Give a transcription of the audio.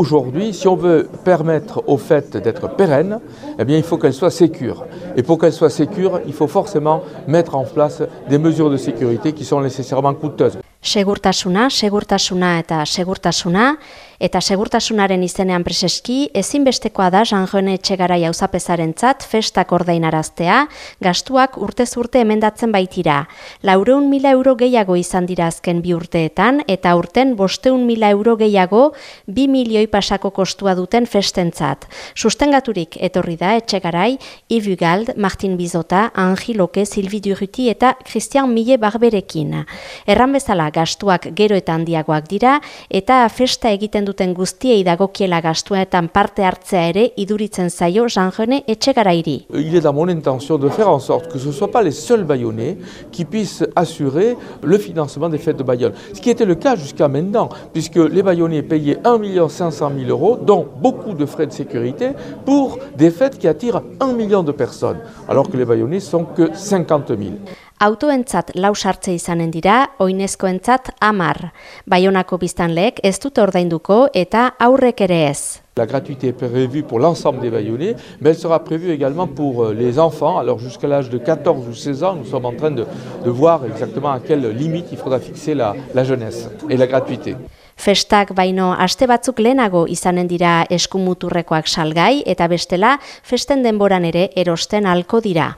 Aujourd'hui, si on veut permettre aux fêtes d'être pérennes, eh il faut qu'elles soient sécures. Et pour qu'elles soient sécures, il faut forcément mettre en place des mesures de sécurité qui sont nécessairement coûteuses. Segurtasuna, segurtasuna eta segurtasuna, eta segurtasunaren izenean preseski, ezinbestekoa da Sanjone Etxegarai auzapezarentzat festak ordainaraztea, gastuak urtez urte emendatzen baitira. Laureun mila euro gehiago izan dira azken bi urteetan, eta urten bosteun mila euro gehiago bi milioi pasako kostua duten festentzat. Sustengaturik etorri da Etxegarai, Yves Gald, Martin Bizota, Angi Loke, Silvi Durruti eta Christian Mille Barberekin. Erran bezala, Il est dans mon intention de faire en sorte que ce soit pas les seuls Bayonnais qui puissent assurer le financement des fêtes de Bayonne. Ce qui était le cas jusqu'à maintenant, puisque les Bayonnais payaient 1 500 000 euros, dont beaucoup de frais de sécurité, pour des fêtes qui attirent 1 million de personnes, alors que les Bayonnais sont que 50 000. Autoentzat lau sartze izanen dira, oinezkoentzat amar. Baionako biztanleek ez dute ordainduko eta aurrek ere ez. La gratuité est prévue pour l'ensemble des Bayonnais, mais elle sera prévue également pour euh, les enfants. Alors jusqu'à l'âge de 14 ou 16 ans, nous sommes en train de, de voir exactement à quelle limite il faudra fixer la, la jeunesse et la gratuité. Festak baino aste batzuk lehenago izanen dira eskumuturrekoak salgai eta bestela festen denboran ere erosten halko dira.